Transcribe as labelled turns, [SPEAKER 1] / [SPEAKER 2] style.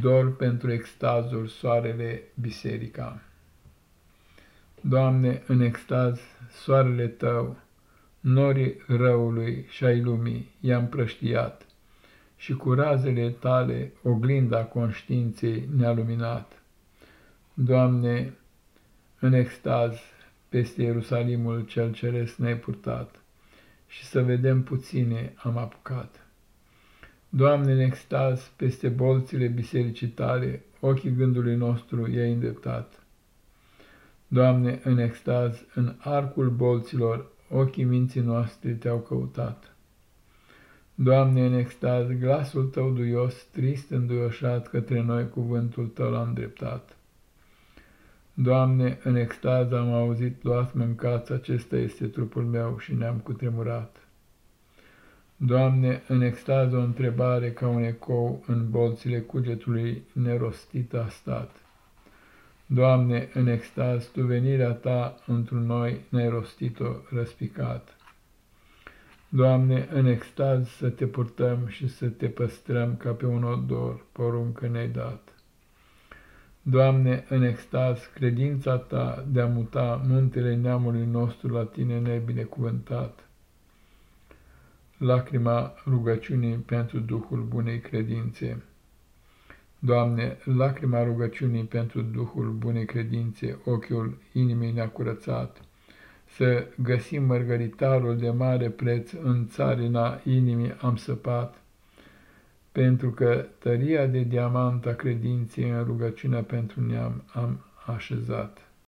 [SPEAKER 1] dor pentru extazul soarele biserica. Doamne, în extaz, soarele Tău, norii răului și ai lumii i-a împrăștiat și cu razele Tale oglinda conștiinței ne-a luminat. Doamne, în extaz, peste Ierusalimul cel ceresc ne-ai purtat și să vedem puține am apucat. Doamne, în extaz, peste bolțile bisericii tale, ochii gândului nostru i-ai îndreptat. Doamne, în extaz, în arcul bolților, ochii minții noastre te-au căutat. Doamne, în extaz, glasul Tău duios, trist înduioșat, către noi cuvântul Tău l-a îndreptat. Doamne, în extaz am auzit, luați mâncați, acesta este trupul meu și ne-am cutremurat. Doamne, în extaz o întrebare ca un ecou în bolțile cugetului nerostit a stat. Doamne, în extaz, Tu venirea Ta într noi ne-ai rostit-o răspicat. Doamne, în extaz să Te purtăm și să Te păstrăm ca pe un odor, poruncă ne-ai dat. Doamne, în extaz, credința Ta de a muta muntele neamului nostru la Tine ne-ai binecuvântat lacrima rugăciunii pentru Duhul bunei credințe. Doamne, lacrima rugăciunii pentru Duhul bunei credințe, ochiul inimii ne-a curățat, să găsim mărgăritarul de mare preț în țarina inimii am săpat, pentru că tăria de diamant a credinței în rugăciunea pentru neam am așezat.